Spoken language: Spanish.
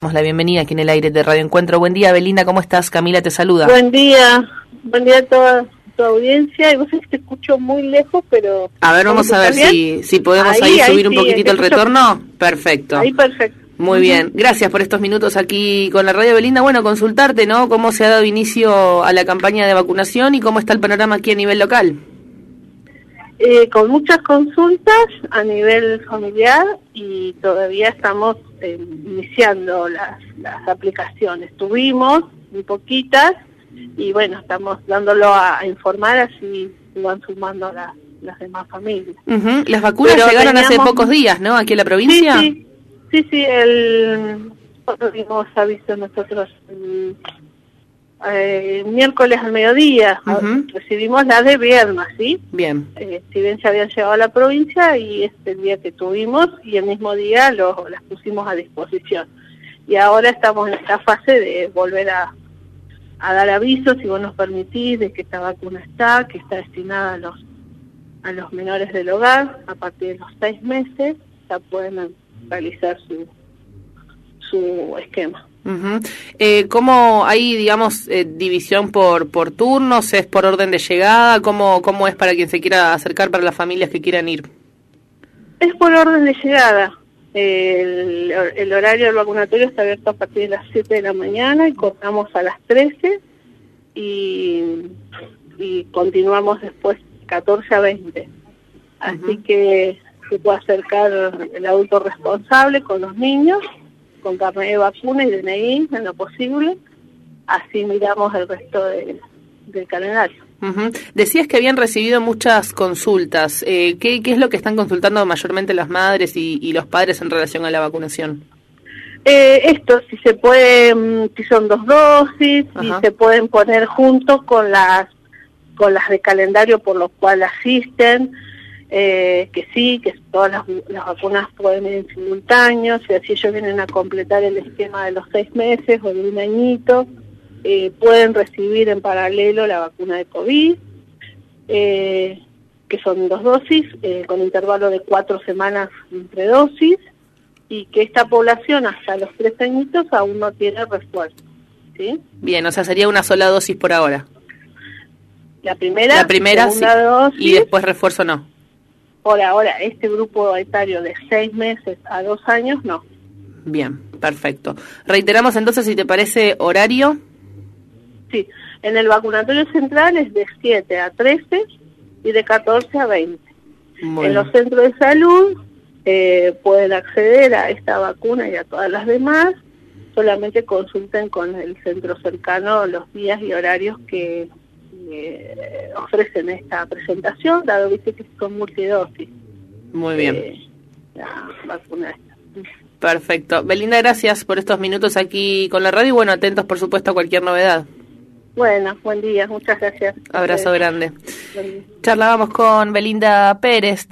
Damos la bienvenida aquí en el aire de Radio Encuentro. Buen día, Belinda, ¿cómo estás? Camila te saluda. Buen día, buen día a toda tu audiencia. Y vos sabés que te escucho muy lejos, pero... A ver, vamos a ver si, si podemos ahí, subir un poquitito el retorno. Perfecto. Ahí perfecto. Muy bien, gracias por estos minutos aquí con la radio Belinda. Bueno, consultarte, ¿no? ¿Cómo se ha dado inicio a la campaña de vacunación y cómo está el panorama aquí a nivel local? Eh, con muchas consultas a nivel familiar y todavía estamos eh, iniciando las, las aplicaciones. Tuvimos muy poquitas y bueno, estamos dándolo a, informar así van sumando las, las demás familias. Las vacunas llegaron hace pocos días, ¿no? Aquí en la provincia. Sí, sí, sí, el... dimos aviso nosotros eh, miércoles al mediodía. Recibimos la de viernes, ¿sí? Bien. Eh, si bien se habían llegado a la provincia y este día que tuvimos y el mismo día lo, las pusimos a disposición. Y ahora estamos en esta fase de volver a, a dar avisos, si vos nos permitís, de que esta vacuna está, que está destinada a los a los menores del hogar, a partir de los seis meses ya pueden realizar su, su esquema. Eh, ¿Cómo hay, digamos, eh, división por, por turnos? ¿Es por orden de llegada? ¿Cómo, ¿Cómo es para quien se quiera acercar, para las familias que quieran ir? Es por orden de llegada. El, el, horario del vacunatorio está abierto a partir de las 7 de la mañana y cortamos a las 13 y, y continuamos después 14 a 20. Así que se puede acercar el adulto responsable con los niños con carnet de vacuna y DNI en lo posible, así miramos el resto de, del calendario. Decías que habían recibido muchas consultas. Eh, ¿qué, ¿qué, es lo que están consultando mayormente las madres y, y los padres en relación a la vacunación? Eh, esto, si se puede, si son dos dosis, si se pueden poner juntos con las con las de calendario por los cuales asisten, eh, que sí, que todas las, vacunas pueden ir en simultáneo, si así ellos vienen a completar el esquema de los seis meses o de un añito, eh, pueden recibir en paralelo la vacuna de COVID, eh, que son dos dosis, eh, con intervalo de cuatro semanas entre dosis, y que esta población hasta los tres añitos aún no tiene refuerzo. ¿sí? Bien, o sea, sería una sola dosis por ahora. La primera, la primera dosis, y después refuerzo no. Por ahora, este grupo etario de seis meses a dos años, no. Bien, perfecto. Reiteramos entonces, si te parece, horario. Sí, en el vacunatorio central es de 7 a 13 y de 14 a 20. En los centros de salud eh, pueden acceder a esta vacuna y a todas las demás, solamente consulten con el centro cercano los días y horarios que eh, ofrecen esta presentación, dado que son multidosis. Muy bien. Eh, la vacuna Perfecto. Belinda, gracias por estos minutos aquí con la radio y bueno, atentos por supuesto a cualquier novedad. Bueno, buen día, muchas gracias. Abrazo grande. Charlábamos con Belinda Pérez.